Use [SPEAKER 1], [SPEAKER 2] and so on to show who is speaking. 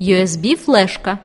[SPEAKER 1] USB-флешка